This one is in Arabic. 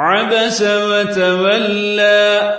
عبس وتولى.